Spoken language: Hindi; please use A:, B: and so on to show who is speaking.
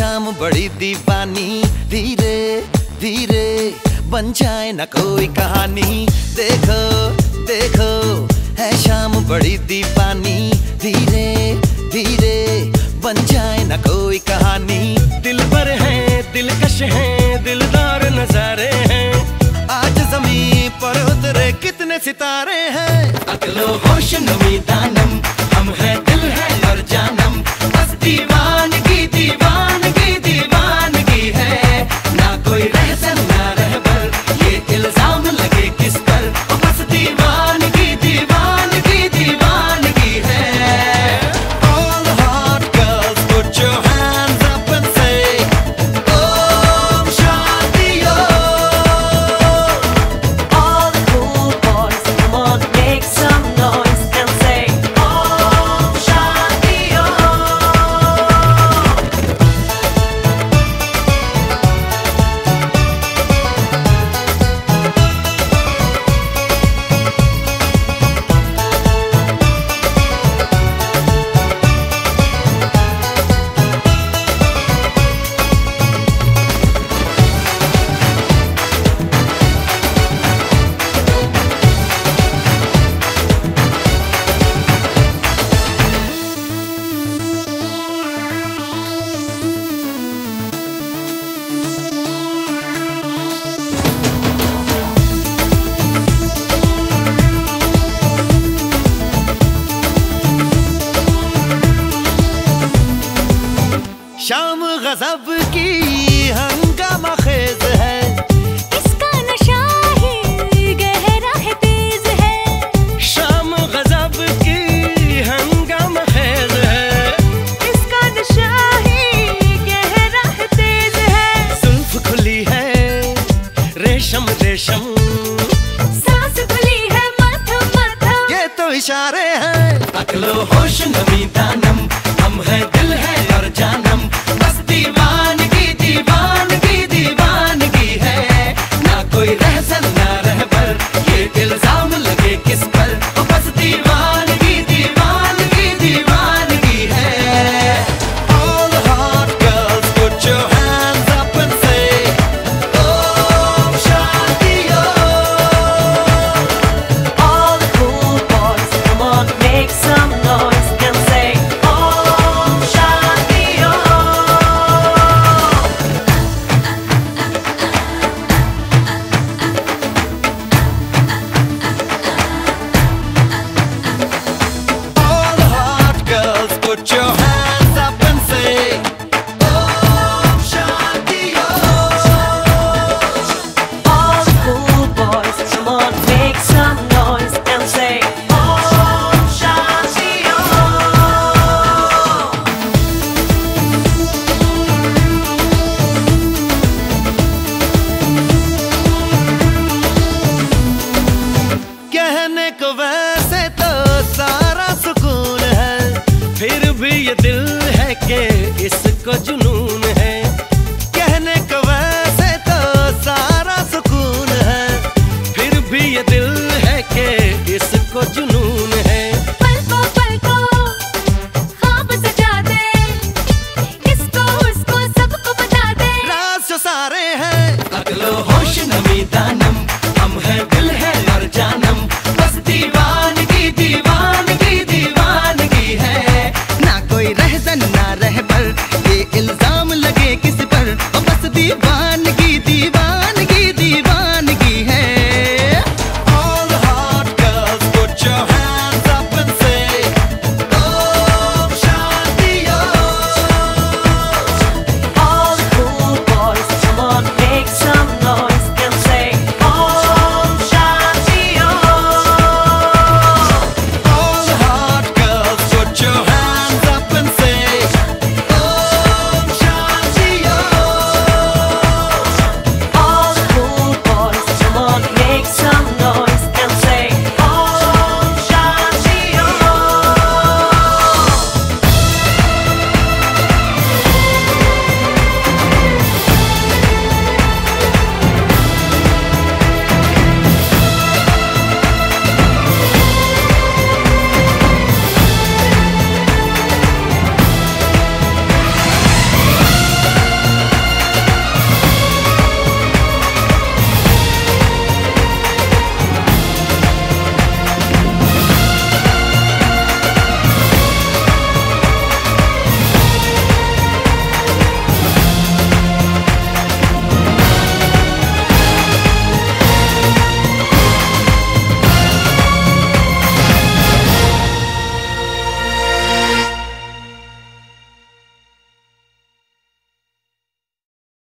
A: शाम बड़ी दीवानी। धीरे धीरे बन जाए ना कोई कहानी। देखो देखो है शाम बड़ी दीवानी। धीरे धीरे बन जाए ना कोई कहानी।
B: दिल पर है दिलकश है दिलदार नजारे हैं।
A: आज ज़मीन पर उतरे कितने सितारे हैं।
B: अकलो होश नमी दानम हम हैं दिल है।
A: गजब की हंगामा खेज है।
C: इसका नशा ही गहरा है तेज है।
B: शाम गजब की हंगाम खेज है।
C: इसका नशा ही गहरा है तेज है।
B: जुल्फ खुली है रेशम रेशम।
C: सांस खुली है
A: ये तो इशारे हैं।
B: अकलो होश नमी दानम हम हैं